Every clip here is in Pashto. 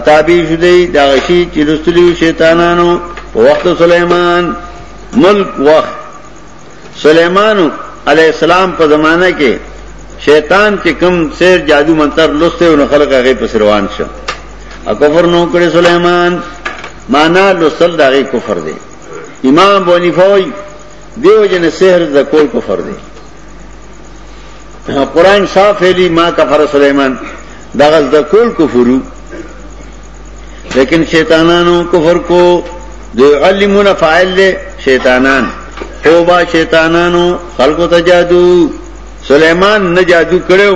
تابع شو دی دا غشي چې رسلیو شیطانانو په وخت سليمان ملک وخت سليمان عليه السلام په زمانہ کې شیطان چې کوم سیر جادو منتر لسته او خلک هغه په روان شو او کفر نو کړی سليمان معنا لسل دغه کفر دی امام بونیفوی دیو جن سحر د کول کفر دی قرآن صاف ہے لی ماں کا فرا سلیمان داغذ دا کول کفرو لیکن شیطانانو کفر کو دو علمون فائل لے شیطانان او با شیطانانو خلقو تا جادو سلیمان نه جادو کړو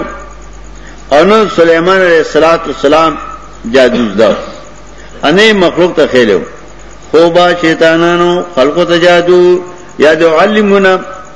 او نو سلیمان علیہ الصلوۃ والسلام جادو زده انې مخلوق ته خېلو خو با شیطانانو خلقو ته جادو یا دو علمون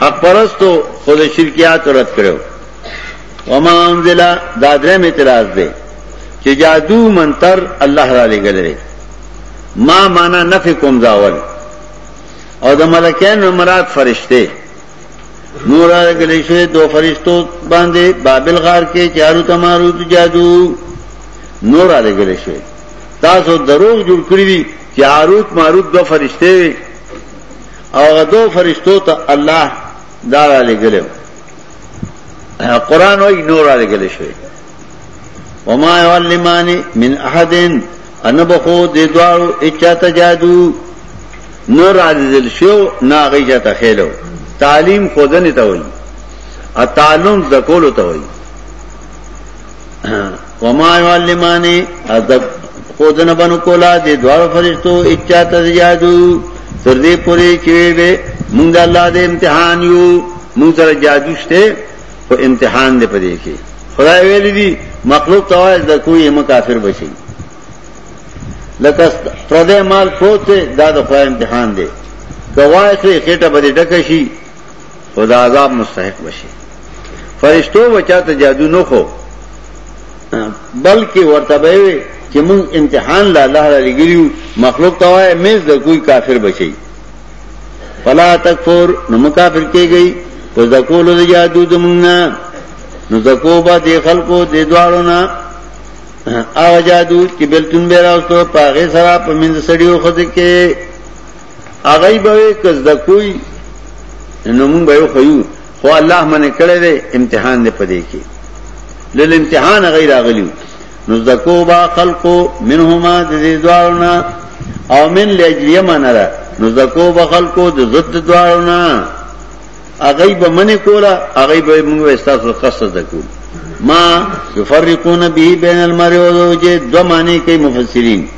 حق پرستو خود شرکیات رد کرو وما انزلا دادرے میں اعتراض دے کہ جادو منتر اللہ را لے گلے ما مانا نف کم داول اور دا ملکین میں مراد فرشتے نور را گلے شے دو فرشتو باندے بابل غار کے چارو تمارو تو جادو نور را گلے شے تاسو دروغ جوړ کړی دي چې عاروت ماروت دو فرشته او غدو فرشتو ته الله دا را لګلو قران وای نور را لګل شوی وما يعلماني من احد ان بخو د دوارو اچاته جادو نه را لګل شو نه غي چاته خېلو تعلیم خودنه ته وای ا تعلم زکول ته وای وما يعلماني ادب خودنه بنو کولا دي دوار فرشتو اچا تزيادو تر دې پوري چې به موږ الله دې امتحان یو موږ سره جادو شته او امتحان دې پدې کې خدای ویل دي مخلوق توای د کوی هم کافر بشي لکه پردې مال فوت دا د خدای امتحان دی کوای خې خېټه بده ډکه شي او د عذاب مستحق بشي فرشتو بچا ته جادو نه خو بلکې ورته به چې موږ امتحان لا الله علی ګریو مخلوق ته وای میز د کوئی کافر بچي فلا تکفر نو مکافر کېږي په ذکول د جادو د موږ نه نو ذکو با د خلقو د دوالو نه او جادو چې بلتون به راوستو پاغه سره په منځ سړیو خو دې کې هغه به کز د کوی نو مونږ به خو یو خو الله منه کړی دی امتحان دې پدې کې لل امتحان غیر اغلی نو د کو با خلقو منهما د دې دوارنا او من لجریه منه را نو د کو با خلقو د ضد دوارنا هغه به منه کولا هغه به مونږ استاسو قصد دکو ما یفرقون به بین المرء و زوجه دو معنی کوي مفسرین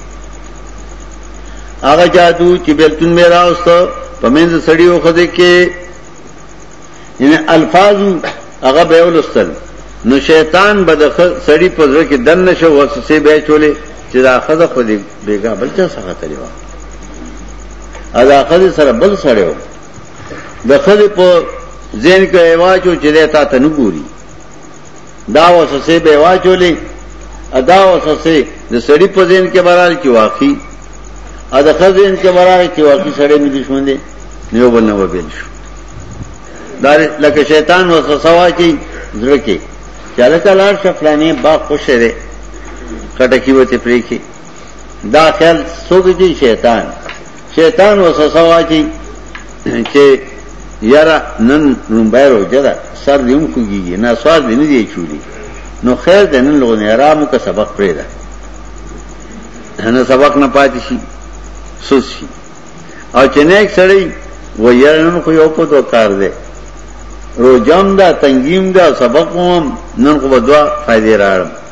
هغه جادو چې بیلتون به راوست په منځ سړی او خزه کې یعنی الفاظ هغه به ولستل نو شیطان به د سړی په ځړ کې دن نشو وسوسه به چولې چې دا خزه خو دې بیګا بل څه سره تللی و ادا خزه سره بل سره و د خزه په ذهن کې واچو چې دا تا ته نه ګوري دا وسوسه به واچولې ادا وسوسه د سړی په ذهن کې برال کې واقعي ا د خزین کې برال کې واقعي سړی مې دښمن دی نیو بنه وبېل شو دا لکه شیطان وسوسه واچي زړه کې چاله کلار شفلانې با خوشې ده کټکی وته پرې کې دا خیال سوګي شیطان شیطان وسوسه واچي چې یاره نن لومبای روزه ده سر دې هم کوږي نه سوار دې نه دی چولی نو خیر دې نن لوګو نه آرام کا سبق پرې ده نه سبق نه پاتې شي سوس شي او چې نه یک سړی و یاره نن خو یو په تو کار ده روزم ده تنګیم ده سبق هم نن خو بدوا فائدې راړم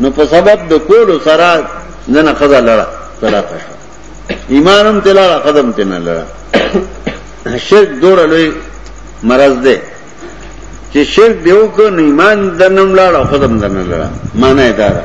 نو په سبب د کولو سره نن خزا لړه طلاق شو ایمانم تلاړه قدم تنه لړه شرک دور لوی مرض ده چې شرک دیو کو نه ایمان دنم لړه قدم دنه لړه معنی دا ده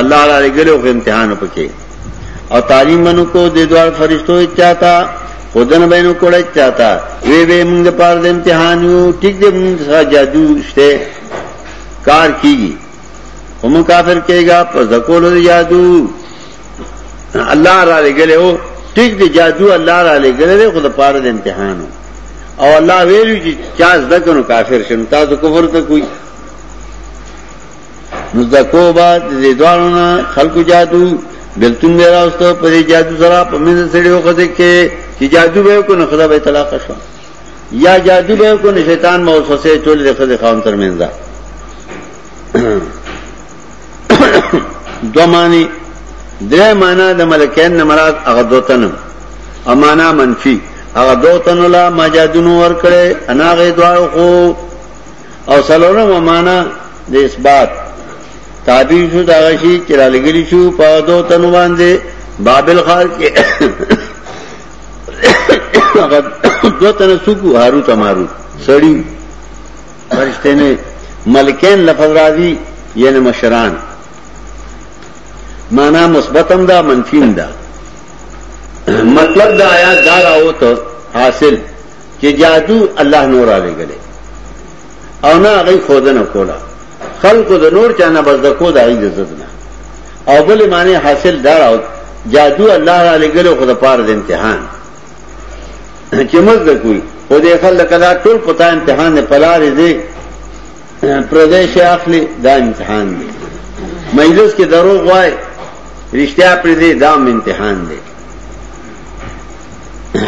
الله را لګلو غو امتحان پکې او تعلیم منو کو د دوار فرشتو چاته خودن بینو کوړی چاته وی وی موږ د پاره د امتحان یو ټیک دې موږ سره جادو شته کار کیږي هم کافر کېږي په زکول د جادو الله را لګلو ټیک دې جادو الله را لګلې خو د پاره د امتحان او الله ویلو چې چا زده کنو کافر شنو تاسو کفر ته کوی نو زکو با د دې دوانو نه خلکو جادو بلتون به راوستو په دې جادو سره په منځ سړیو خزه کې چې جادو به کو نه خدا به طلاق شو یا جادو به کو نه شیطان مو وسوسه ټول د خزه خان تر منځ دا دو معنی درې معنا د ملکین نه مراد هغه دوتن امانا منفی هغه دوتن لا مجادونو ور کړې انا غي دعا خو او سلورم معنا د اثبات تعبیر شو دا شی چې را لګلی شو په دو تنو باندې بابل خار کې هغه دو تنو سکو هارو تمارو سړی فرشته نه ملکین لفظ راځي یعنی مشران معنا مثبتم دا منفیم دا مطلب دا آیات دا راوته حاصل چې جادو الله نور علی ګلې او نه هغه خودنه کولا خلکو د نور چانه بس د کو دای د عزت نه او بل معنی حاصل دا او جادو الله علی ګلې خو د پار د امتحان چې مزد کوي او د خلک دا ټول پتا امتحان نه پلارې دی پردیش اخلي دا امتحان دی مجلس کې دروغ وای رښتیا پر دې دام امتحان دی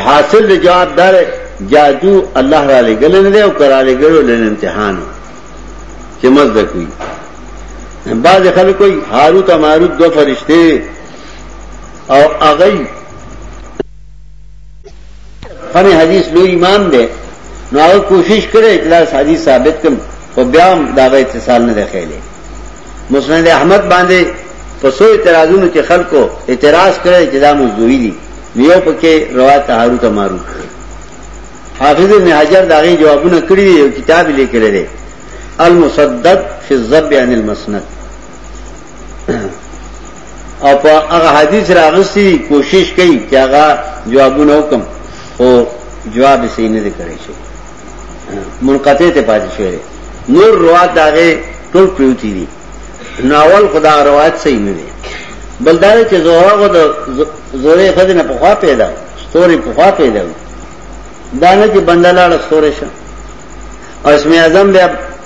حاصل د جواب دار جادو الله را لګل نه دی او کرا لګل له امتحان چې مزه کوي بعض خلک کوئی هاروت او ماروت دو فرشته او اغي فن حدیث لوی امام دی نو هغه کوشش کړی چې دا حدیث ثابت کړم خو بیا هم دا غي اتصال نه دی خېلې مسند احمد باندې په سو اعتراضونو کې خلکو اعتراض کړی چې دا مزدوی دي نیو پکې روایت هارو ته مارو حافظ ابن حجر دا غي جوابونه کړی یو کتاب لیکلی دی المسدد فی الذب عن المسند او په هغه حدیث راغستی کوشش کوي چې هغه جوابونه وکم او جواب یې صحیح نه دی کړی شي منقطع ته پاتې شوی نور روات داغه ټول پریوتی دي ناول خدا روایت صحیح نه دی بل دا چې زوره غو د زوره خدینه په خوا پیدا ستوري په خوا پیدا دا نه چې بندلاله ستوري شه او اسم اعظم بیا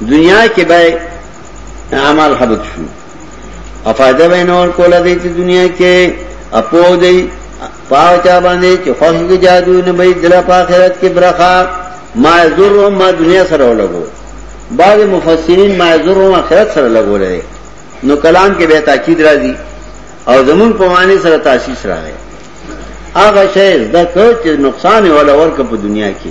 دنیا کې به اعمال حبط شو او فائدہ به نور کوله دی چې دنیا کې اپو دی پاچا باندې چې خوښ کې جادو نه به دل په آخرت کې برخه ما زرهم ما دنیا سره ولګو بعض مفسرین ما زرهم آخرت سره لګولې نو کلام کې به تاکید راځي او زمون په معنی سره تاسیس راغی هغه شی زده کړ چې نقصان ولا ورکه په دنیا کې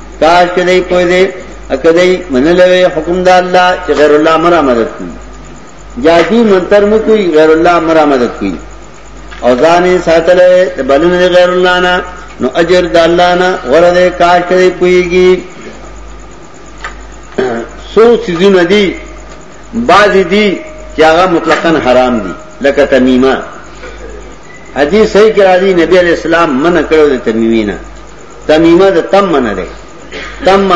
کاش کې دی پوي دی اکه دی منلوي حکم د الله چې غیر الله مرا مدد کوي جادي منتر مو کوي غیر الله مرا مدد کوي او ځان یې ساتلې د بلنه غیر الله نه نو اجر د الله نه ورته کاش کې دی پويږي سو سيزونه دي بعض دي چې هغه مطلقاً حرام دي لکه تمیمه حدیث صحیح کرا دی نبی علیہ السلام منع کړو د تمیمینه تمیمه د تم نه ده تم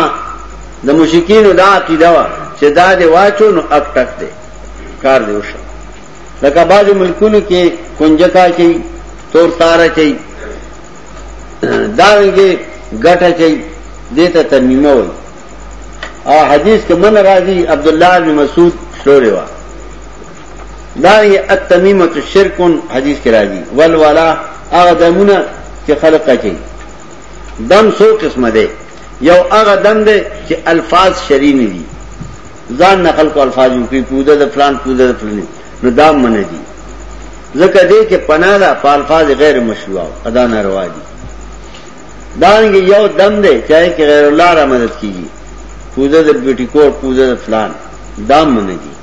د مشکین دا عقیده وا چې دا دی واچو نو اک ټک دی کار دی وشو لکه باج ملکونو کې کنجکا کوي تور تار کوي دا رنګه ګټه کوي دته تمیمه وي او حدیث کې من راضي عبد الله بن مسعود شوري وا دا هي التمیمه شرک حدیث کې راځي ول والا هغه دمونه چې خلق کوي دم سو قسمه ده یو هغه دم ده چې الفاظ شری نه دي ځان نقل کو الفاظ یو کوي پوده د فلان پوده د فلان نو دا من دي ځکه دې کې پناه ده په الفاظ غیر مشروع ادا نه روا دي دا یو دم ده چې غیر الله را مدد کیږي پوده د بیوټی کوټ پوده د فلان دا من دي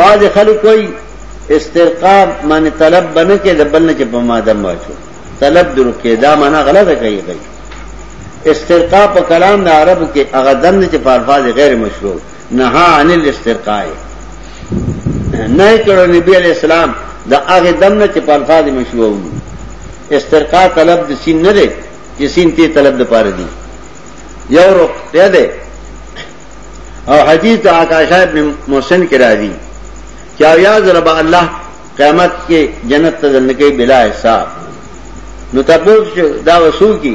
بعض خلک وایي استرقا معنی طلب بنه کې د بل نه چې په ماده ماچو طلب درو کې دا معنی غلطه کوي کوي استرقا په کلام د عربو کې هغه دند چې په الفاظ غیر مشروع نه عن الاسترقا نه کړو نبی علی السلام دا هغه دم نه چې په الفاظ مشروع وو استرقا طلب د سین نه دی چې سین ته طلب د پاره دی یو روپ ته دی او حدیث د عکاشا ابن محسن کې راځي چې یا رب الله قیامت کې جنت ته ځنکې بلا حساب نو تاسو دا وسو کی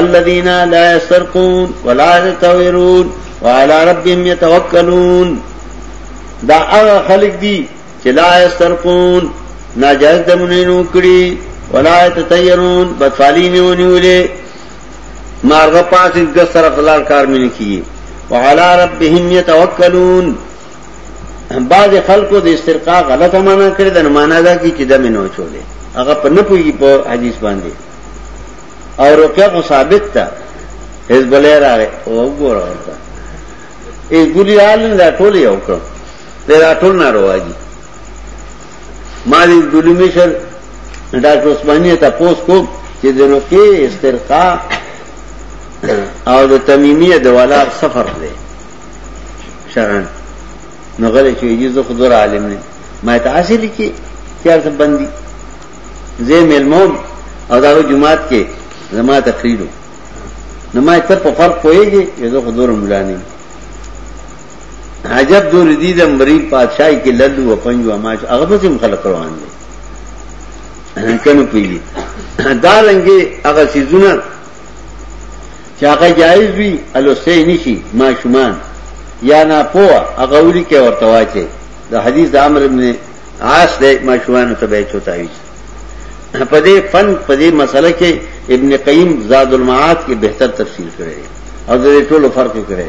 الذين لا يسرقون ولا يتويرون وعلى ربهم يتوكلون دا هغه خلق دي چې لا يسرقون ناجائز دمونه نو کړی ولا يتطيرون بدفعلی نه ونیولې مارغه پاس اس ګس طرف لار کار مې نه کیږي وعلى ربهم يتوکلون بعض خلکو د استرقا غلطه معنا کړې ده معنا دا کی چې دمه نو چولې هغه په نه پوي په حدیث باندې او روکه کو ثابت ده حزب الله راغی او ګوره ورته ای ګلیال نه ټول یو کړ دا ټول ناروا دي مالی دلی مشر ڈاکٹر عثمانی تا پوس کو چې د رقی استرقا او د تمیمیه د والا سفر دی شرعن نو غلی چې یی زه خدای عالم نه ما ته اصل لیکي چیر څه بندي زه ملموم او دا جمعات کې زما تقریرو نو ما ته په فرق کویږي زه خدای مولا نه عجب دور دی د مریب پادشاہی کې لدو و پنجو اماش هغه به هم خلک روان دي کنه پیږي دا رنګي هغه سيزونه چې هغه جایز وي الوسه نشي ما شومان یا نه پوه هغه ولي کې ورته واچي د حدیث د امر ابن عاص د ما شومان ته به چوتاوي په دې فن په دې مسله کې ابن قیم زاد المعاد کې بهتر تفصیل کړی او د ټولو فرق کړی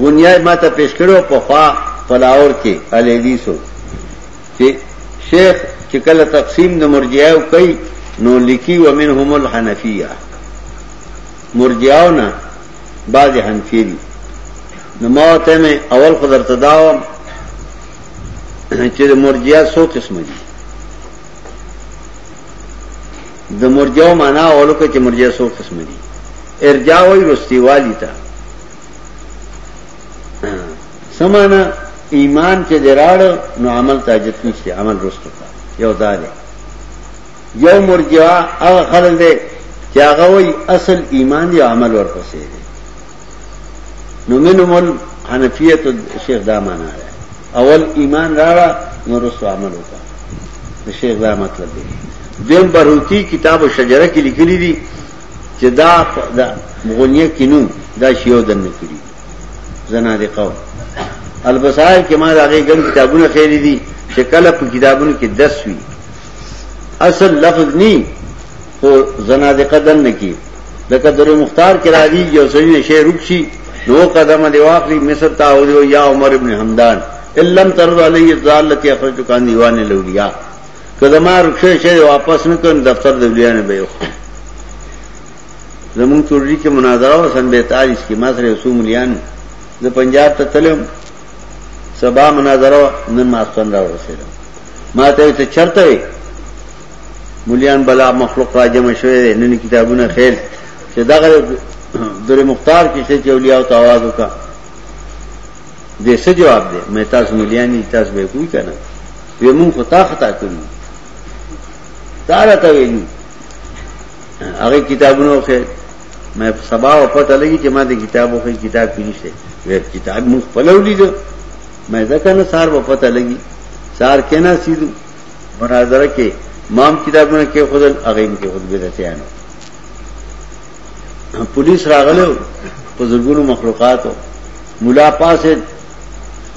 غنیای ما ته پیش کړو په خوا پلاور کې الیدیسو چې شیخ چې کله تقسیم د مرجئه کوي نو لکی ومنهم الحنفیه مرجئونه بعض حنفی دي نو ما ته مې اول خو درته داوم چې مرجئه څو قسم دي د مرجعو معنا اولو کې چې مرجع څو قسم دي ارجاع وي رستیوالی ته سمانا ایمان چې دراړ نو عمل تاجت نشته عمل رستو کا یو دا دی یو مرجع هغه خلک دی چې هغه وي اصل ایمان دی عمل ورپسې دی نو منهم الحنفیت شیخ دا معنا ده اول ایمان راړه نو رسو عمل وکړه د شیخ دا مطلب دی دیم بروتی کتاب شجره کې لیکلي دي چې دا د مغنیه کینو دا شیو دن نه کړی زنا دي قوم البصائر کې ما راغې ګن کتابونه خېری دي چې کله په کتابونو کې 10 وی اصل لفظ ني خو زنادقه دن نکی لکه در مختار کې راځي یو ځای شی رکشي نو قدمه دی واخلي مصر تا او دی یا عمر ابن حمدان علم ترد علی ذالتی اخرج کان دیوان الاولیاء کدما رکشه شی واپس نه کړ دفتر د اولیاء نه به زمون چوری کې مناظره و سن 42 کې ما سره رسول مليان د پنجاب ته تلم سبا مناظره نن ما ستن را ورسېدم ما ته ته چرته مليان بلا مخلوق را جمع شوی دی نن کتابونه خیل چې دغه در مختار کې چې اولیاء او تواضع کا دې څه جواب دی مې تاسو مليانی تاسو به کوی کنه وی مون خطا خطا کړی تاره ته ویلو هغه کتابونه خو مې سبا او پته لګی چې ما دې کتابو خو کتاب کې نشته وی کتاب مون خپلولې ده مې ځکه نه سار و پته لګی سار کنا سیدو مناظره کې مام کتابونه کې خودل اغیم کې خود بدعتانو پولیس راغله په زګونو مخلوقاتو مولا پاسه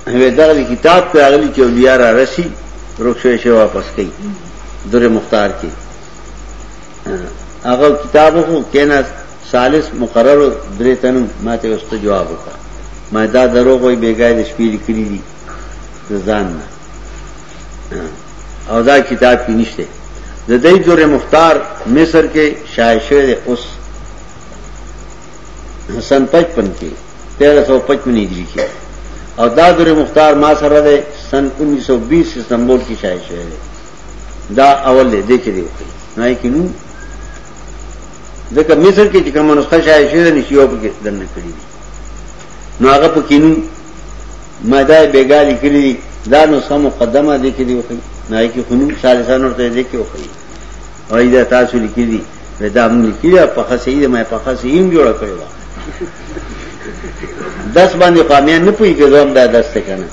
وې دغه کتاب ته اغلی چې اولیاء را رسی رخصه شي واپس کړي دره مختار کې هغه کتاب خو کینا سالس مقرر درې تن ماته واست جواب وکړه ما دا دروغ وي بیګای د شپې لیکلي دي ځان نه او دا کتاب کې نشته د دې دور مختار مصر کې شایع شوی دی اوس سن 55 کې 1355 هجری کې او دا دور مختار ما سره دی سن 1920 استنبول کې شایع شوی دی دا اول دی دې کې دی نه کې نو ځکه مصر کې چې کومه نسخه شایع شوی دی نشي او په کې دنه کړی نو هغه په کینو مهدای بیګا لیکلی دی دا نسخه مقدمه دی کې دی وخی نه کې خونو ثالثان ورته دی کې وخی او دا تاسو لیکلی دی دا موږ لیکلی په خاصه یې مې په خاصه یې جوړ کړی و داس باندې قامیا نه پوي کېدم دا داس ته کنه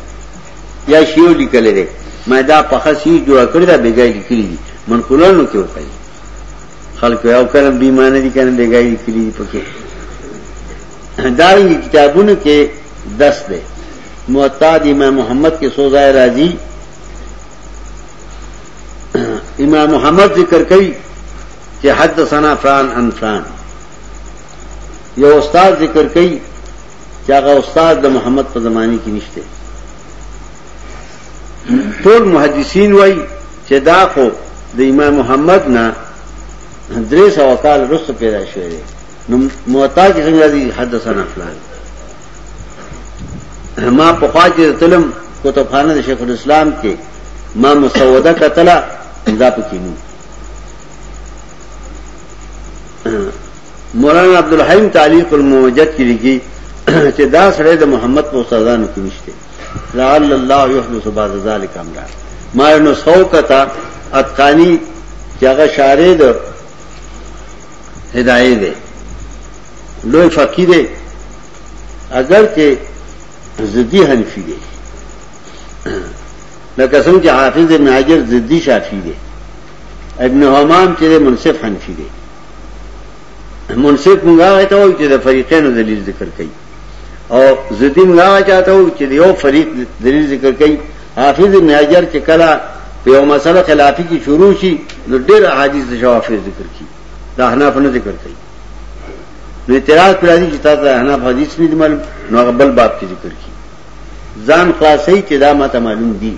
یا شیو لیکل دی مې دا په خاصه یې جوړ کړی دا بیګا لیکلی دی منقولانو کې وخی خلک یو کلم بیمانه دي کنه بیګا لیکلی دی پکې دارنګ کتابونو کې دس دی موطا د امام محمد کې سوزای راځي امام محمد ذکر کوي چې حدثنا فران ان فران یو استاد ذکر کوي چې هغه استاد د محمد په زمانه کې نشته ټول محدثین وایي چې دا خو د امام محمد نه درې سو کال وروسته پیدا شوی دی نو موتا کې څنګه دي حدثنا فلان ما په خوا کې تلم کتابخانه د شیخ الاسلام کې ما مسوده کتله دا پکې نو مولانا عبد الحیم تعلیق الموجد کې لګي چې دا سره د محمد په استادانو کې نشته لعل الله يحدث بعد ذلك امرا ما نو سو کتا اتقانی چې هغه شارې ده هدايه دی لوی فقی دی اگر چې زدی حنفی دی لکه څنګه چې حافظ ابن حجر زدی شافعی دی ابن حمام چې منصف حنفی دی منصف مونږه ته وایي چې د فریقینو دلیل ذکر کوي او زدین نه چاته و چې یو فریق دلیل ذکر کړي حافظ ابن حجر چې کله په یو مسله خلافی کې شروع شي نو ډېر احادیث د شوافی ذکر کړي دا حناف نه ذکر کړي نو اعتراض پر دې چې تاسو حناف حدیث نه دي معلوم نو هغه بل باب کې ذکر کړي ځان خلاصي چې دا ماته معلوم دي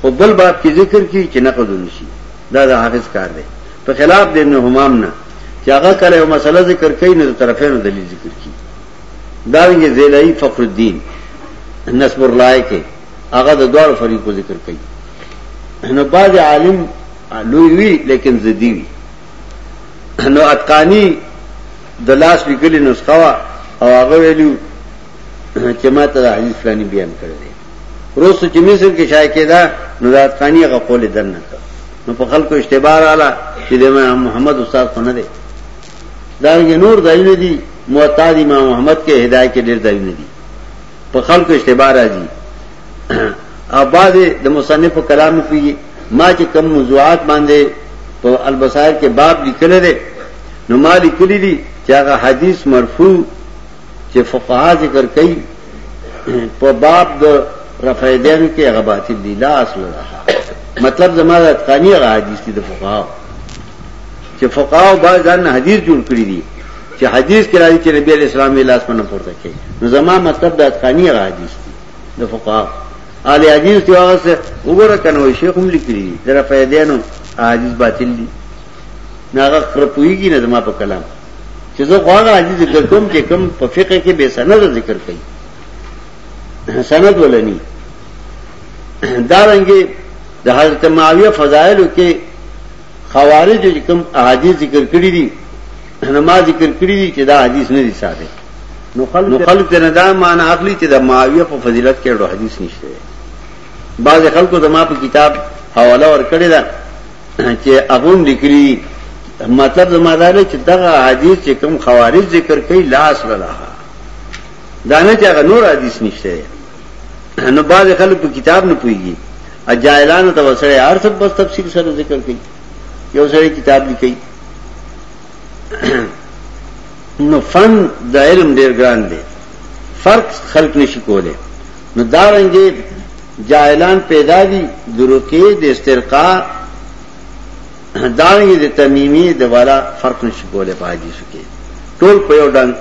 خو بل باب کې ذکر کړي چې نقد نشي دا د حافظ کار دی په خلاف د ابن همام نه چې هغه کله یو مسله ذکر کړي نو طرفینو دلیل ذکر کړي دارنګه زیلعی فخر الدین نصب الرائے کې هغه د دوړ فریقو ذکر کوي نو بعض عالم لوی وی لیکن زدی وی نو اتقانی د لاس لیکلي نسخه وا او هغه ویلو چې ما ته حدیث فلانی بیان کړی دی روز چې مصر کې شای کېدا نو د اتقانی هغه قول دن نه کړ نو په خلکو اشتباه رااله چې د محمد استاد خو نه دی دارنګه نور دایونه دي موطا دي امام محمد کې هدايت کې ډېر دایونه دي په خلکو اشتباه راځي اباد د مصنف کلام پیږي ما چې کم موضوعات باندې په البصائر کې باب لیکل دي نو ما لیکل دي چې هغه حدیث مرفوع چې فقها ذکر کوي په باب د رفیدین کې هغه باطل دي لا اصل رها مطلب زموږ د قانوني حدیث دي د فقها چې فقاو باز ځان حدیث جوړ کړی دي چې حدیث کې راځي چې نبی علیہ السلام یې لاس باندې پورته کړي نو زما مطلب د اتقانی غا حدیث دي د فقاو اهل حدیث دی هغه څه وګوره کنه شیخ هم لیکلی دي در فائدینو حدیث باطل دي ناغه خرپویږي نه زما په کلام چې زه غواړم حدیث ذکر کوم چې کوم په فقہ کې به سند ذکر کړي سند ولني دارنګي د حضرت معاویه فضایلو کې خوارج چې کوم احادیث ذکر کړی دي نو ما ذکر کړی دي چې دا حدیث نه دي ثابت نو خلک ته نه دا معنی اخلي چې د معاویه په فضیلت کې ډو حدیث نشته بعض خلکو زما په کتاب حواله ور کړی دا چې هغه لیکلي مطلب زما دا دی چې دغه حدیث چې کوم خوارج ذکر کوي لاس ولاها دانه چې هغه نور حدیث نشته نو بعض خلک په کتاب نه پويږي اجایلانو ته وسره هر څه په تفصیل سره ذکر کوي یو سره کتاب لیکي نو فن د علم ډیر ګران دی فرق خلق نشي کوله نو دا رنګه جاهلان پیدا دي دروکه د استرقاء دا رنګه د تمیمی د والا فرق نشي کوله پاجي شو کې ټول په یو ډنګ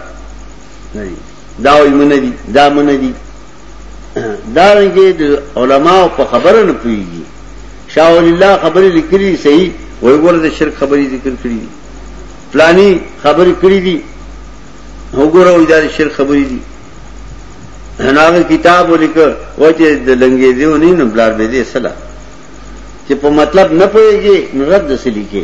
نه دا وای منه دي دا منه دي دا رنګه د علماو په خبره نه پیږي شاه ولی الله خبرې لیکلي صحیح وای ګوره د شرک خبرې ذکر کړې دي فلانی خبرې کړې دي وګوره وای دا شرک خبرې دي هناغه کتاب ولیک و چې د لنګې دیو نه نو بلار به دې سلام چې په مطلب نه پويږي نو رد سلی کې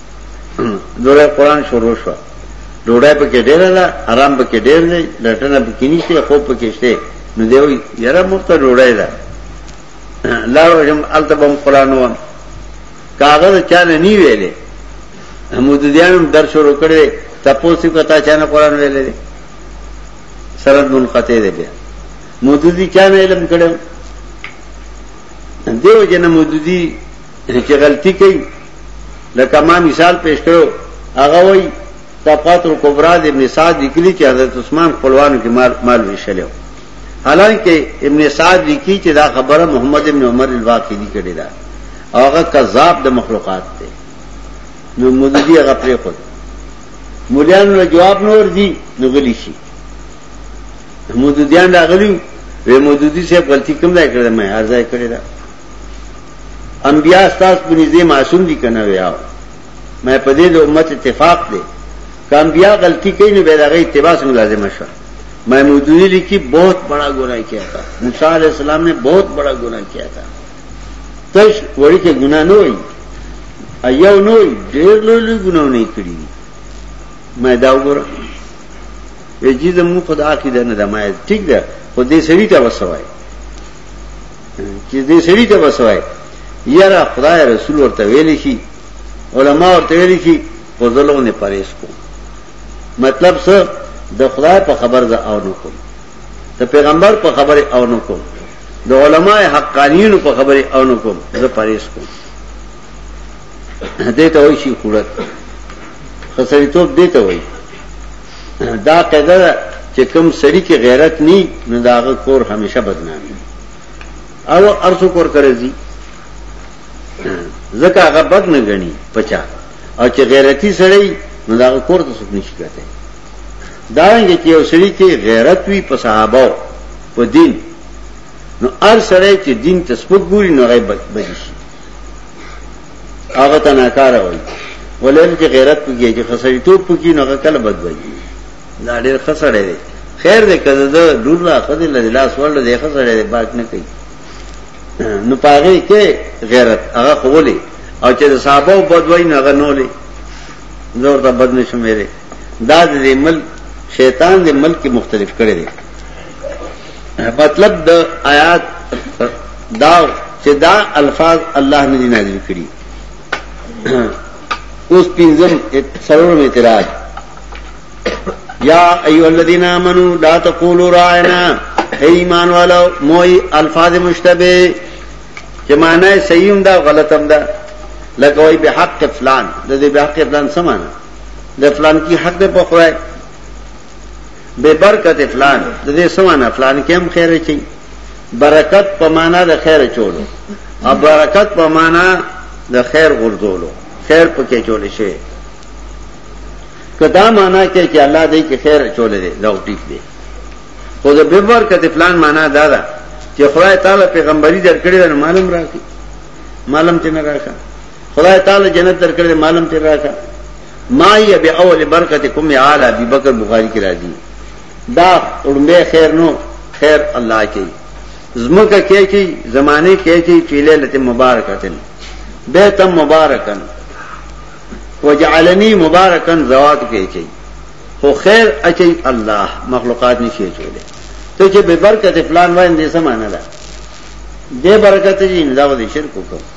جوړه قران شروع شو ډوډۍ پکې ډېره ده آرام پکې ډېر دی لټنه پکې نشته خوب پکې شته نو دی وی یاره مفته ډوډۍ ده لاړو جم التبم قران و کاغذ چانه نی ویلې مودودیانم در شروع کړي تاسو کتا چانه قران ویلې سرد منقطع دی بیا مودودی چانه علم کړو دیو جن مودودی دې کې غلطي کوي لکه ما مثال پیش کړو هغه وای طبقات الکبرى د ابن سعد لیکلي چې حضرت عثمان خپلوانو کې مال مال ویشلو حالانکه ابن سعد لیکي چې دا خبره محمد ابن عمر الواقدي کړې ده هغه کذاب د مخلوقات دی نو مودي هغه پرې خود مولیان له جواب نور دي نو غلي شي مودودیان راغلی وې مودودی صاحب غلطي کوم ځای کړې مې هر ځای کړې ده انبیاء ستاس په نږدې معصوم دي کنه ویاو مې په دې د امت اتفاق دی که انبیاء غلطي کوي نو به دغه اتباع څنګه لازم شوه محمود ویلی کی بہت بڑا گناہ کیا تھا موسیٰ علیہ السلام نے بہت بڑا گناہ کیا تھا تش وڑی کے گناہ نو ہوئی ایو نو ہوئی دیر لوی لوی گناہ نہیں کری میں داو گورا وی جی زمون خدا کی دنه دمایز ٹھیک ده خو دې سړی ته وسوای چې دې سړي ته بسوای یاره خدای رسول ورته ویل شي علما ورته ویل شي په ظلم نه پرېس کو مطلب څه د خدای په خبر ز او نو کوم د پیغمبر په خبره او نو کوم د علما حقانیونو په خبره او نو کوم زه پرېس کوم دې ته وایي شي خورت خسرې توپ دې ته وایي دا قاعده ده چې کوم سړی کې غیرت ني نو داغه کور همیشه بدنامي او ارسو کور کرځي ځکه هغه بد نه غني پچا او چې غیرتی سړی نو داغه کور ته څوک نشي کته دا رنګه چې یو سړی کې غیرت وي په صحابه په دین نو ار سړی چې دین ته سپک ګوري نو غیب بدشي هغه ته ناکاره وای ولیم چې غیرت پکې چې خسړی ټوب پکې نو هغه کله بد وای دا ډېر خسړی دی خیر دې کده د لور لا خدای له لاس ورل دې خسړی دی باک نه کوي نو پاره کې غیرت هغه خولې او چې صحابه بد وای نه غنولې زور ته بد نشو مېره دا دې ملک شیطان دې ملک مختلف کړي دي مطلب د آیات دا چې دا الفاظ الله نه دي نازل کړي اوس پنځم سرور اعتراض یا ایو الذین آمنو لا تقولوا راعنا ایمان والو موئی الفاظ مشتبه چې معنی صحیح هم دا غلط هم دا لکه وای به حق فلان د دې به حق فلان سمانه د فلان کی حق په خدای بے برکت فلان د دې سمانه فلان کې هم خیر چي برکت په معنا د خیر چولو او برکت په معنا د خیر غردولو خیر پکې چول شي کدا معنا کې چې الله دې کې خیر چول دي دا ټیک دي خو د بے برکت فلان معنا دا ده چې خدای تعالی پیغمبري درکړي نو معلوم راکړي معلوم ته نه راکړه خدای تعالی جنت درکړي معلوم ته راکړه ما یې به اول برکت کوم یال ابي بکر بخاری کې راځي دا اورمبه خیر نو خیر الله کې زمکه کې کې زمانه کې کې چیلې لته مبارک اتل به تم مبارکن وجعلنی مبارکن زوات کې کې خو خیر اچي الله مخلوقات نشي چولې ته چې به برکت پلان وای دې سمانه ده دې برکت دې نه دا ودی شرک وکړه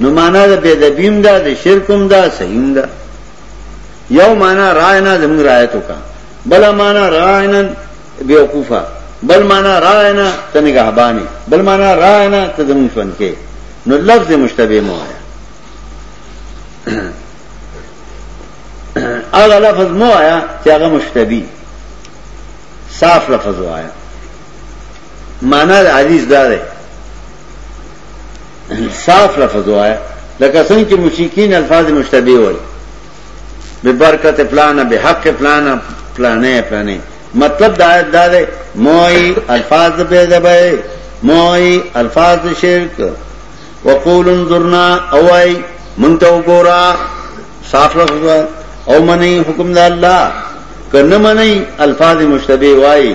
نو معنا د بے دبیم دا د شرکم دا صحیح دا یو معنا راینا زموږ رایتو کا بل معنا راینا بیوقوفه بل معنا راینا ته نگهبانی بل معنا راینا ته زموږ فن کې نو لفظ مشتبه مو آیا هغه لفظ مو آیا چې هغه مشتبه صاف لفظ وایا معنا د حدیث دا ده صاف لفظ وای لکه څنګه چې مشرکین الفاظ مشتبه وای به برکت پلان به حق پلان پلانې پلانې مطلب دا آیت دا دی موئی الفاظ به دبای موئی الفاظ شرک وقول انظرنا اوای مونږ ته وګورا صاف لفظ او منی حکم د الله کنه منی الفاظ مشتبه وای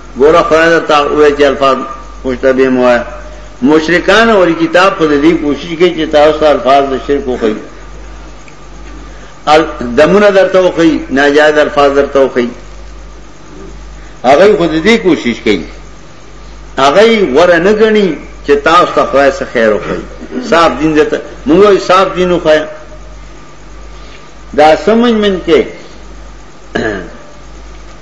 ګوره خدای درته وې چې الفاظ مشتبه مو وای مشرکان او کتاب په دې کوشش کوي چې تاسو الفاظ د شرک وکړي ال دمونه درته وکړي ناجایز الفاظ درته وکړي هغه خو دې کوشش کوي هغه ور نه غني چې تاسو ته خدای څخه خیر وکړي صاحب دین دې موږ یې صاحب دین وکړي دا سمجھ من کې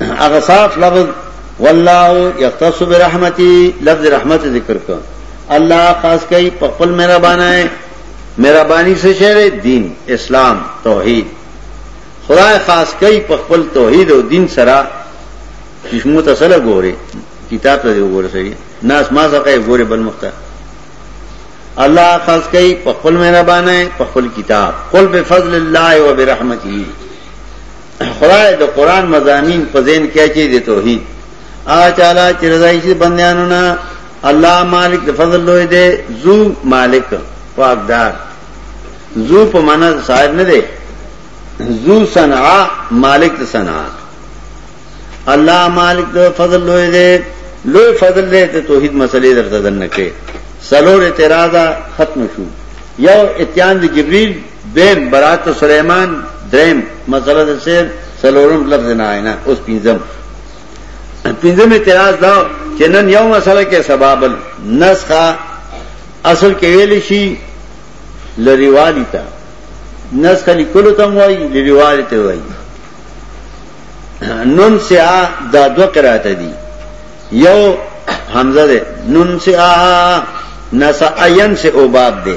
هغه صاف لفظ والله یختص برحمتی لفظ رحمت ذکر کړ الله خاص کوي په خپل مهربانه مهرباني څه شی دین اسلام توحید خدای خاص کوي په خپل توحید او دین سره چې موږ تاسو له ګوري کتاب ته وګورئ سړي ناس ما ځکه ګوري بل مخته الله خاص کوي په خپل مهربانه په خپل کتاب قل بفضل الله وبرحمته خدای د قران مزامین په ذهن کې اچي د توحید آ چالا چې رضای شي بندیانو نه الله مالک د فضل لوی دی ذو مالک پاکدار ذو په معنا صاحب نه دی ذو صنعا مالک د صنعا الله مالک د فضل لوی دی لوی فضل دی ته توحید مسلې درته دنه کې سلور اعتراضه ختم شو یو اتیان د جبريل دویم برات سلیمان دریم مسله د سیر سلورم لفظ نه آینه اوس پنځم پنځم اعتراض دا چې نن یو مسله کې سبب نسخه اصل کې ویل شي لریوالی ته نسخه لیکلو ته وایي لریوالی ته وایي نون سیا دا دو قرات دي یو حمزه ده نون سیا نسا عین سے اوباب ده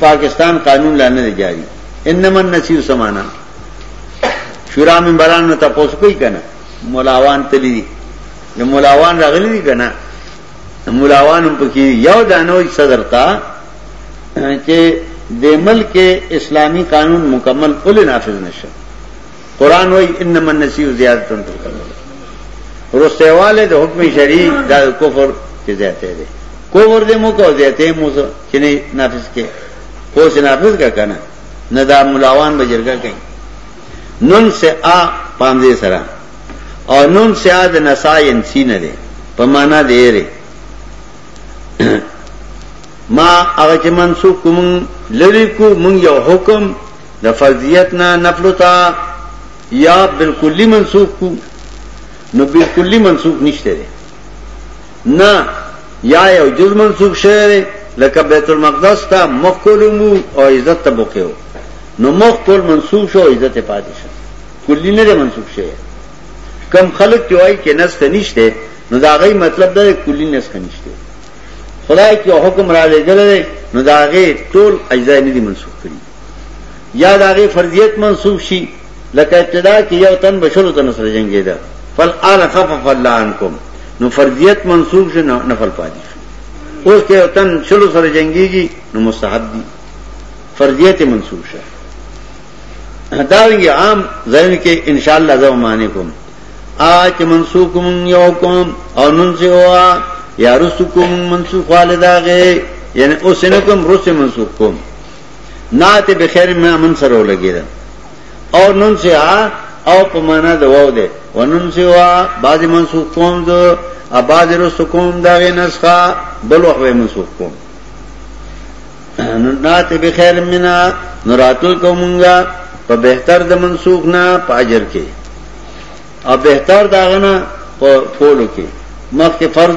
پاکستان قانون لا نه جاری انما النسیر سمانا شورا ممبران نو تاسو کوي کنه ملاوان تللی د ملاوان راغلي دي کنه ملاوان هم پکې یو دانو صدر تا چې د ملک اسلامی قانون مکمل اول نافذ نشه قران وای انما النسیو زیادت تل کړو ورستهواله د حکم شری د کفر کې زیاته ده کفر دې مو کو زیاته مو چې نه نافذ کې خو چې نافذ کا کنه نه دا ملاوان به جرګه کوي نون سے آ پاندې سره او نون سے آ د نسای انسی نه دی په معنا دی ری ما هغه چې منسوخ کوم لری کو مونږ یو حکم د فرضیت نه نفل تا یا بالکلی منسوخ کو نو بالکلی منسوخ نشته دی نه یا یو جز منسوخ شوی دی لکه بیت المقدس ته مخ کول مو او عزت ته بوکیو نو مخ کول منسوخ شو او عزت پاتې شو کلی نه منسوخ شوی کم خلق چې وایي چې نس ته نشته نو دا غي مطلب دا کلی نس ته نشته خدای چې حکم را لګل نو دا غي ټول اجزا نه دي منسوخ کړي یا داغه فرضیت منسوخ شي لکه ابتدا کې یو تن بشلو تن سره جنگي ده فل آل خفف الله عنکم نو فرضیت منسوخ شي نفل پاتې شي اوس ته تن شلو سره جنگيږي نو مستحب دي فرضیت منسوخ شي دا وی عام ځین کې ان شاء الله زو معنی کوم آج منسوخ کوم یو کوم او نن څه هوا یا رسو کوم منسوخ والداغه یعنی اوس نه کوم رسو منسوخ کوم نعت به خیر من امن سره ولګیدا او نن سه او په معنا د واو ده ونن سه وا بعضی منسوخ کوم د اباز رسو کوم دغه نسخه بل وخت به منسوخ کوم نعت به خیر من نوراتل کومګه په بهتر د منسوخ نه په اجر کې او بهتر داغه نه په فولو کې مخکې فرض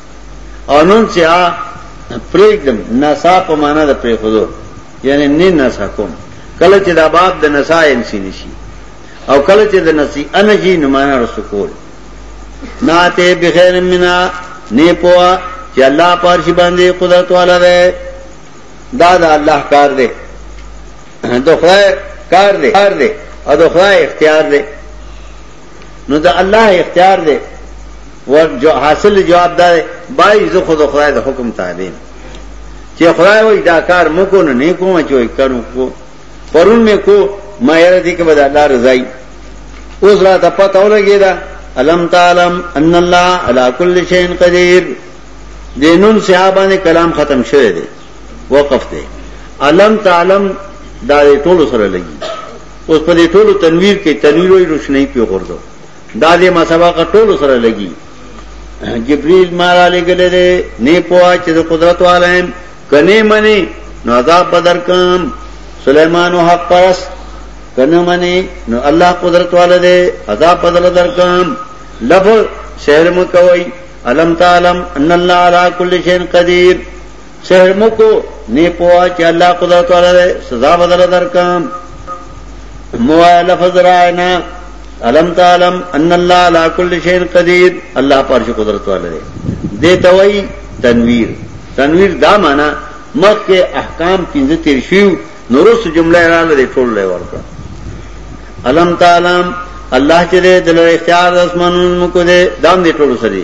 او نن چې آ پرېږدم نسا په معنا د پرېښودو یعنی نه نسا کوم کله چې دا باب د نسا انسی نشي او کله چې د نسی انجی نو معنا رسو کول ناته بخیر منا نه پوا چې الله پارشي باندې قدرت والا دی دا دا الله کار دی د خدای کار دی کار دی او د خدای اختیار دی نو د الله اختیار دی ور جو حاصل جواب دا دی بای زه خود خدای د حکم تابع چې خدای وای دا کار مو کو نه نه کوم چې کړو کو پرون مې کو ما یې دې کې بدل الله رضای اوس را ته پته ولګی دا علم تعلم ان الله على كل شيء قدير دینون صحابه نے کلام ختم شوه دی وقف دی علم تعلم دا ټول سره لګي اوس په دې ټولو تنویر کې تنویر وي روشنايي په غردو دا دې ما سبا کا ټولو سره لګي جبريل مارا لګلې دې نه پوها چې د قدرت والیم کنه منی نو عذاب بدر کم سليمان او حق پرس کنه منی نو الله قدرت والا دې عذاب بدل در کم لفظ شعر مکوي علم تعلم ان الله على كل شيء قدير سحر مو کو نه پوا چې الله قدرت والا دی سزا بدل درکم مو لفظ راینا علم تعلم ان الله على كل شيء قدير الله پر شي قدرت والا دی دې توي تنویر تنویر دا معنا مخ کې احکام پنځه تیر شیو نورس جمله را لري ټول لای ورکړه علم تعلم الله چې دې د اختیار اسمانونو کو دې دام دې ټول سره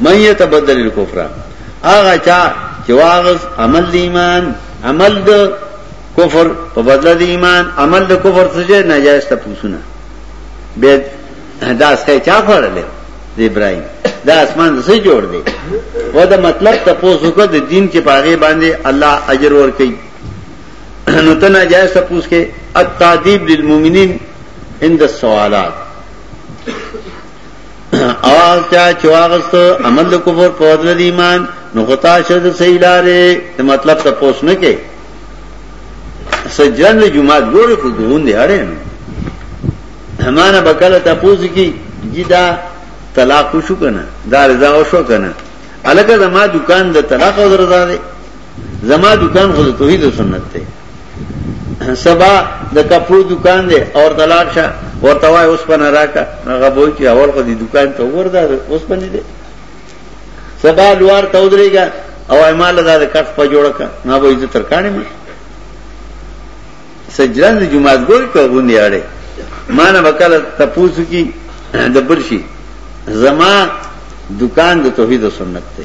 من يتبدل الكفر هغه چا چې واغز عمل د ایمان عمل د کفر په بدله د ایمان عمل د کفر څخه ناجایز ته پوښونه به دا اسکه چا خورلې د ابراهيم دا اسمان څه جوړ دی و دا مطلب ته پوښو کو د دین کې پاغه باندې الله اجر ور کوي نو ته ناجایز ته پوښ کې التادیب للمؤمنین عند السوالات او چا چې واغست عمل د کفر په بدل د ایمان نو خطا شد صحیح لارې ته مطلب ته پوس نه کې سجن له جمعه ګورې خو دون دی اړې نو همانه بکله ته پوس کی جدا طلاق شو کنه دا رضا شو کنه الکه زما دکان د طلاق او رضا دی زما دکان خو د توحید او سنت دی سبا د کپو دکان دی اور طلاق شه ورته وای اوس پنه راکا هغه بوي چې اول خو دې دکان ته وردا اوس پنه دې سبا لوار ته ودرېګا او ایمال دا کټ په جوړه کا نه به عزت ترکانې ما سجران د جمعات ګور کو غونډې اړې ما نه وکاله تپوسو کی د برشي زما دکان د توحید او سنت ته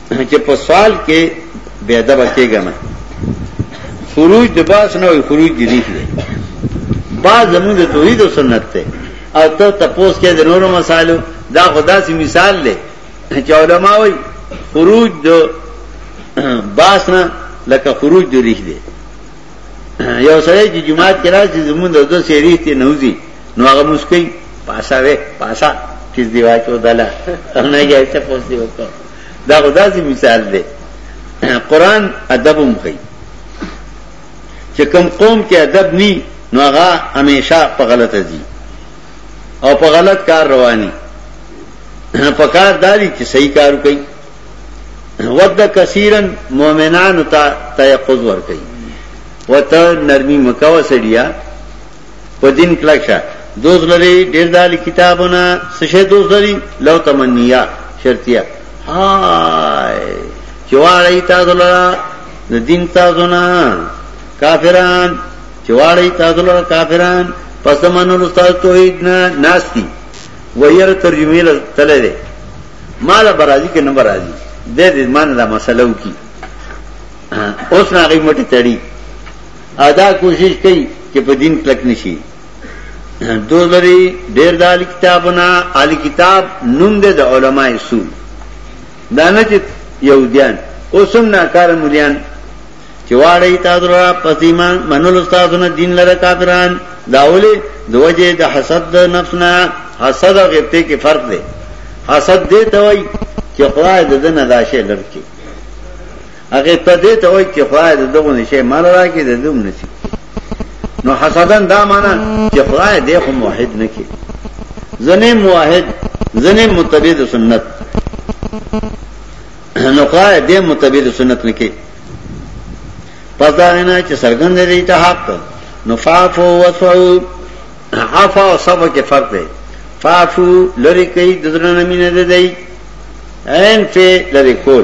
چې په سوال کې بے ادب کېږم خروج د باس نه وي خروج دي نه با زموږ د توحید او سنت ته او ته تپوس کې د نورو مسالو دا خدا سي مثال لې چې علما وي خروج د باس نه لکه خروج د ریښ دی یو سره چې جمعات کې راځي زموږ د دوه سری ته نوځي نو هغه مسکی پاسا وې پاسا چې دیواچو دلا نه یې ته پوس دی وکړه دا خو داسې مثال دی قرآن ادب هم ښيي چې کوم قوم کې ادب ني نو هغه همیشه په غلطه ځي او په غلط کار رواني په کار داري چې صحیح کار کوي ود کثیرن مؤمنان ته تیقظ ور کوي وته نرمي مکو سړیا په دین کلک شه دوز لري ډیر دالي کتابونه څه شي دوز لري لو تمنیا شرطیه هاي چواړی تاسو لرا د دین تاسو نه کافران چواړی تاسو لرا کافران پس منو تاسو توحید نه ناشتي ویر ترجمه له تله ده مال برازي کې نه برازي د دې مان دا مسله وکي اوس نه غي مټي تړي ادا کوشش کوي چې په دین کلک نشي دوه لري ډېر د علی کتابونه علی کتاب نوم د علماء سو دا نه چې يهوديان اوسم ناکار مليان چې واړی تاسو را پسیما منول تاسو نه دین لره کافران داولې دوجه د حسد د نفس نه حسد او غیبت کې فرق دی حسد دې ته وای چې خدای د دنه داشه لړکی هغه ته دې ته وایي چې خدای دې دغه نشي مال راکړي دې دوم نصیب نو حسدن دا معنا چې خدای دې خو موحد نه کړي ځنې موحد ځنې متبع د سنت نو خدای دې متبع د سنت نه کړي پس دا نه چې سرګند دې ته حق نو فافو وسعو عفا او صفا کې فرق دی فافو لری کوي د درنه مینه ده دی عین په لری کول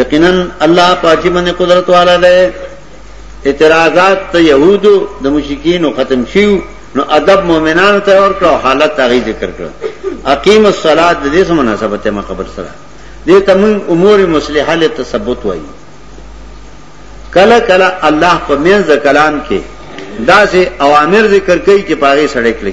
یقینا الله پاکی باندې قدرت والا دی اعتراضات ته يهودو د مشکینو ختم شیو نو ادب مؤمنانو ته ور کړو حالت هغه ذکر کړو اقیم الصلاه د دې سم مناسبت ما خبر سره دې تم امور مصلحه له تثبت وایي کله کله الله په منځ کلام کې دا سه اوامر ذکر کوي چې پاره سړی کړی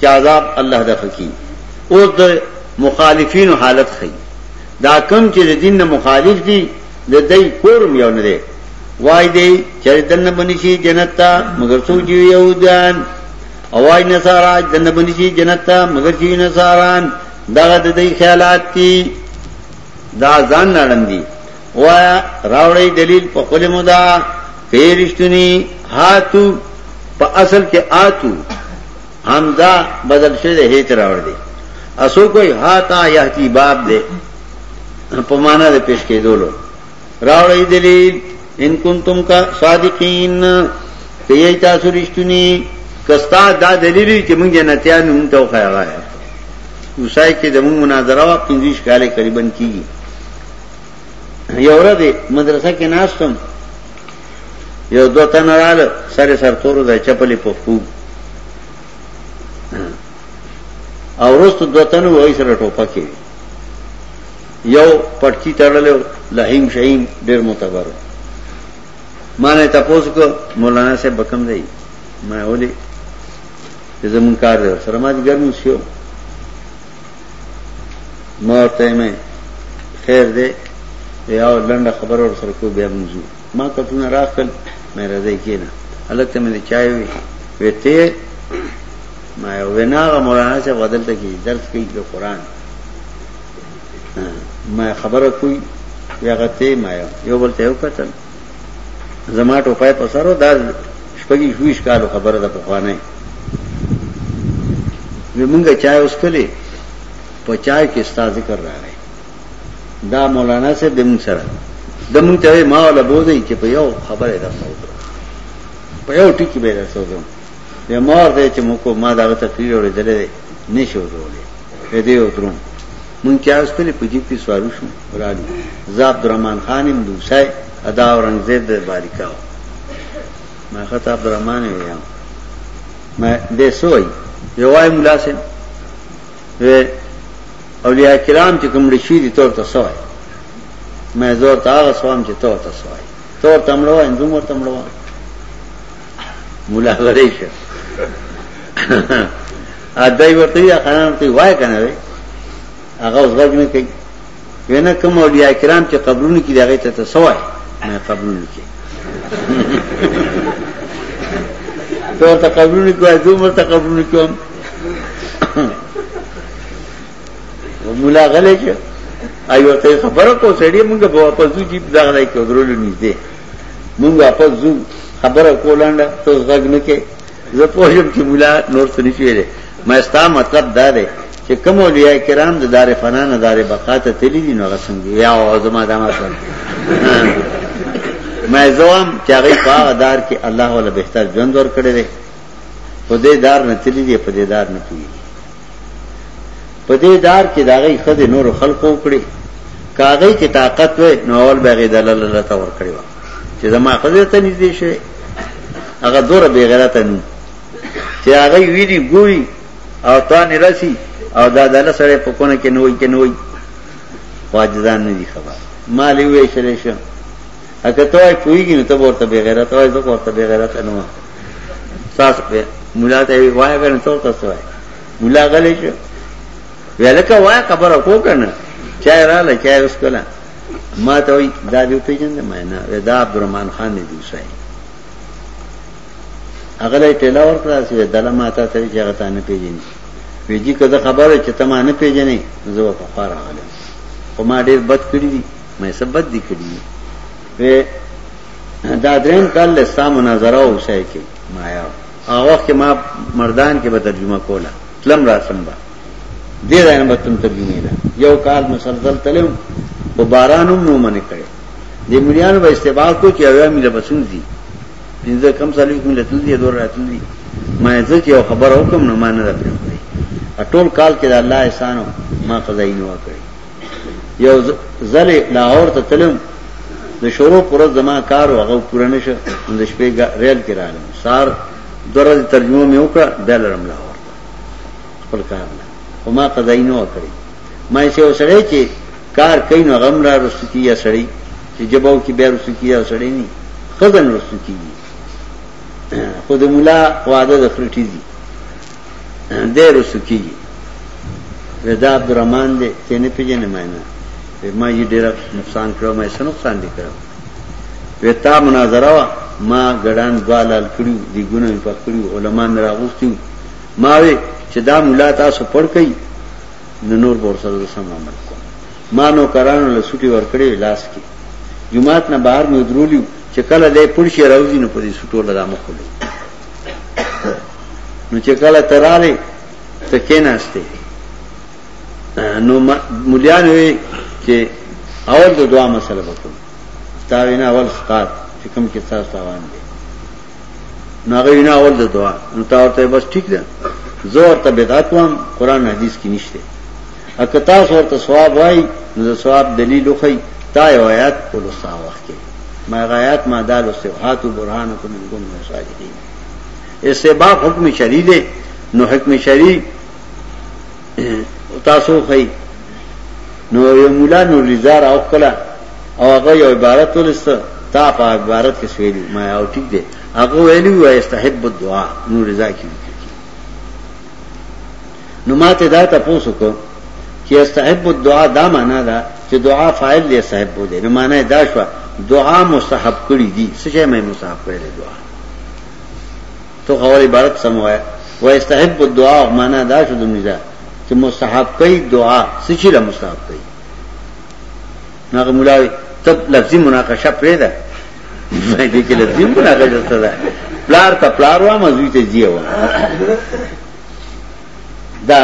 چې عذاب الله دفع کی اوس د مخالفینو حالت خي دا کم چې د دین نه مخالف دي د دې کورم یو نه دی وای دی چې دنه بنی شي جنت ته مگر څو جی یودان اوای نه سارا دنه بنی شي جنت ته مگر جی نه ساران دغه د دې خیالات دي دا ځان نړندي وایا راوړی دلیل په خپل مدا پیرشتنی هاتو په اصل کې آتو حمزه بدل شوی دی هیت راوړ دی اسو کوئی هاتا یهتی باب دی په معنا د پیش کېدلو راوړی دلیل ان کنتم کا صادقین کئی تاسو رشتنی کستا دا دلیل چې موږ جنتیان موږ ته خیره اوسای کې د موږ مناظره وا 25 کاله قریبا کیږي یو ورځ مدرسه کې ناستم یو دو تن رااله سره سر تورو د چپلې په خو او ورستو دو تن وای سره ټوپه کې یو پټکی تړلو لهیم شهیم ډیر متبر ما نه تاسو کو مولانا صاحب بکم دی ما ولي زمون کار دی سره ما دې ګرمو شو ما ورته مې خیر دی یا لنډه خبره ور سره کو بیا موضوع ما کتونه راخل مې راځي کېنه الکه مې چای وی وته ما یو وینا مولانا چې بدل ته کی درس کوي د قران ما خبره کوي یا غته ما یو بل ته یو کتل زما ټوپای په سرو دا شپږی شویش کالو خبره ده په خوانه وی مونږه چای اوس کلی په چای کې ستا ذکر راغی دا مولانا صاحب د مونږ سره د مونږ ته ما ولا بوزي چې په یو خبره ده سوګو په یو ټکی به ده سوګو یا مور دې چې موږ ما دا تقریر اورېدلې نشو ورولې دې ودروم مونږ چې هغه ستلې په جیب کې سوارو شو رالو زه عبدالرحمن خان یم دوسای ادا اورنګزیب د باریکاو ما خط عبدالرحمن ویم ما دې سوی یوای مولا سم و اولیاء کرام چې کوم لشي دي تور ته سوای ما زور تا هغه سوام چې تور ته سوای تور تمړو اندوم تمړو مناظره شو ا دای ورته یا قران ته وای کنه وای هغه زغګ نه کوي وینا کوم اولیاء کرام چې قبرونو کې دغه ته سوای نه قبرونو کې تو ته قبرونو کې وای دومره ته قبرونو کې هم مولا غلې چې ایو ته خبره کو سړی موږ په واپس ځو چې دا غلې کې درول نږدې مونږ واپس ځو خبره کولانډه ته غږ نه کې زه پوهیم چې مولا نور څه نشي ویلې ما ستا مطلب دا دی چې کوم اولیاء کرام د دار فنا نه دار بقا ته تللی دي نو غسنګ یا او زما دا ما سره ما زوام چې هغه په هغه دار کې الله ولا بهتر ژوند ور کړی دی په دې دار نه تللی دی په دې دار نه پوي په دې دار کې داغي خدای نور خلقو کړی کاغی کې طاقت وې نو اول بغی دلل الله تا ور کړی و چې زما خدای ته نږدې شي هغه دور به غیرت نه چې هغه ویلي ګوي او تا نه رسی او دا دله سره په کونه کې نوې کې نوې واجدان نه دي خبر مالی وې شلې شو اګه ته پویږي نو ته ورته به غیرت وای زه ورته به غیرت نه تاسو به مولا ته وایې کنه ته تاسو وایې مولا غلې شو ولکه وایې خبره کو کنه چا رااله چا اوس کله ما ته وایي دا دې پیژند ما نه دا عبدالرحمن خان دې دوسای هغه له ټیلا ور کړا سي دله ما ته ته چې هغه نه پیژني وی دي کده خبره چې ته ما نه پیژنې زه په خار راغلم خو ما ډېر بد کړی دي مې سبد دي کړی وی دا دریم کال له ستا مناظره او شای کې ما یا هغه وخت کې ما مردان کې به ترجمه کوله تلم راتلم به دې رایم به تم ترجمه ده یو کال مسلسل تلم او باران هم نو منې کړي د مليانو به استعمال کو چې اویا مله بسون دي پنځه کم سالو کې مله تل دي دور راتل دي ما زه چې یو خبر وکم نه مان نه راځي ټول کال کې د الله احسان ما قضایي نه وکړي یو ځل لاهور ته تلم د شورو پر زما کار او هغه پوره نشه د شپې ریل کې راغلم سار دره ترجمه مې وکړه دلرم لاهور ته خپل کار نه او ما قضایي نه وکړي ما یې یو سړی چې کار کوي نو غم را رسکی یا سړی چې جباو کې بیا رسکی یا سړی نه خزن رسکی خود مولا وعده د خرټیږي دی رسو کیږي ودا عبدالرحمن دی ته نه پیژنې ما نه ما یې ډیر نقصان کړو ما یې څه نقصان دی کړو وتا مناظره وا ما ګډان دوالال کړو دی ګونه په کړو علما مې راغوستیو ما وی چې دا مولا تاسو پړ کئ نو نور بور سره سم عمل کوم ما نو کرانو له سټي ور کړې لاس کې جمعات نه بهر مې درولیو چې کله دې پړشي راوځي نو په دې سټو لدا مخ کړو نو چې کله تراله ته کېناسته نو مليان وي چې اول د دعا مسله وکړو تا وینا اول خطاب چې کوم کې تاسو روان دي نو هغه وینا اول د دعا نو تا ورته بس ٹھیک ده زور ته بدعت وام قران حدیث کې نشته اکه تاسو ورته ثواب وای نو ثواب دلیل خو تا یو آیات په لوسا وخت کې ما غایات ما دال استبحات و برحانکم من گم و صادقین استباق حکم شری دے نو حکم شری تاسو خی نو یو مولا نو رضا راو کلا او هغه یو عبارت ولست تا په عبارت کې سویلی ما او ټیک دی هغه ویلی و استحب الدعاء نو رضا کې نو ماته دا تاسو وکړو چې استحب الدعاء دا معنا ده چې دعا فاعل دی استحب دی نو معنا دا شو دعا مستحب کړی دی څه شی مې مستحب کړی دی دعا تو غوړ عبارت سموای و استحب الدعاء معنا دا شو دمنه دا چې مستحب کړي دعا څه شی له مستحب کړي ناغه مولای تب لفظي مناقشه پرې ده دې کې لفظي مناقشه څه ده پلار ته پلار وا مزوی ته جیو دا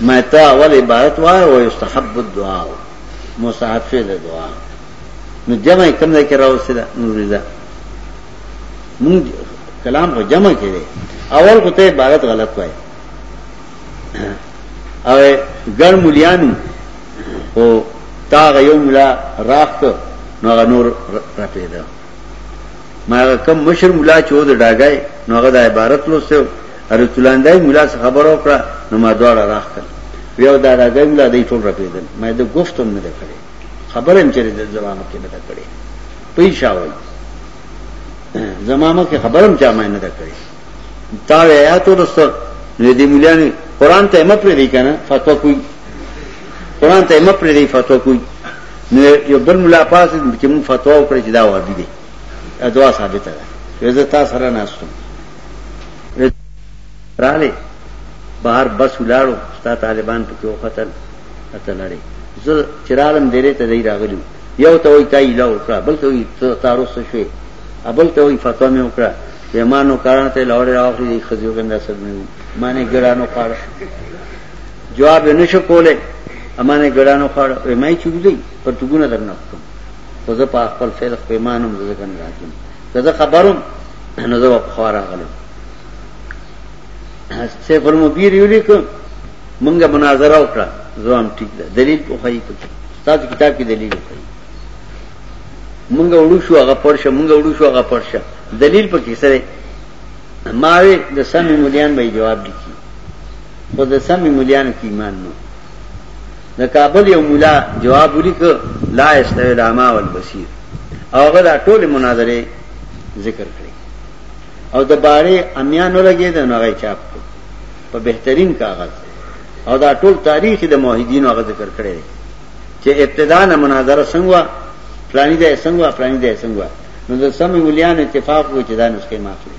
ماته اول عبارت وای او یستحب الدعاء مستحب شوی د دعا نو جمع کم ځای کې راوستله نور دا مونږ کلام کو جمع کړي اول کو ته عبارت غلط وای او ګر مليانو او تا غيوم لا راخت نو نور را پیدا ما هغه کم مشر مولا چې و د ډاګای نو هغه د عبارت لوسته اره تلاندای مولا څخه خبر وکړه نو ما دواړه راخ کړ یو دا ډاګای مولا دې ټول راپېدل ما د گفتم نه کړې خبره هم چیرې د زمامه کې نه کړې پیښاوي زمامه کې خبره هم چا ما نه کړې تا یا تو رسو نو دې مولا نه قران ته مپرې دی کنه فتوا کوي قران ته مپرې دی فتوا کوي نو یو بل ملا پاسې چې موږ فتوا وکړه چې دا وهابي دی ادوا ثابته ده چې زه تاسو سره ناستم رااله بهر بس ولاړو ستا طالبان پکې وختل اته لړې زه چرالم دیرې ته دی راغلم یو ته وای تای لا وکړه بل ته وای تعارف شوي ابل ته وای فتوا مې وکړه پیمانو کاران ته لوړې راوخلې خزیو ګنده سره معنی ګرانو کار جواب یې نشو کولای امانه ګړانو خړ وې مې چې ودی پر توګونه درنه کوم خو زه په خپل فعل خو ایمانم زه څنګه راځم زه خبروم نو زه په خورا غلم سیف المبیر یو لیک مونږه مناظره وکړه زوام ټیک ده دلیل په خای په تاسو کتاب کې دلیل په مونږه وړو شو هغه پرشه مونږه وړو شو هغه پرشه دلیل په کې سره ماوي د سمې مليان به جواب لیکي خو د سمې مليانو کې ایمان نو د کابل یو مولا جواب ولیک لا استوی العما والبصیر او هغه دا ټول مناظره ذکر کړي او د باره امیانو لګي د نوغه چاپ په بهترین کاغذ او دا ټول تاریخ د موحدین هغه ذکر کړي چې ابتدا نه مناظره څنګه فلانی ځای څنګه فلانی ځای څنګه نو د سمې مليان اتفاق وکړي چې دا نسخه ماخلي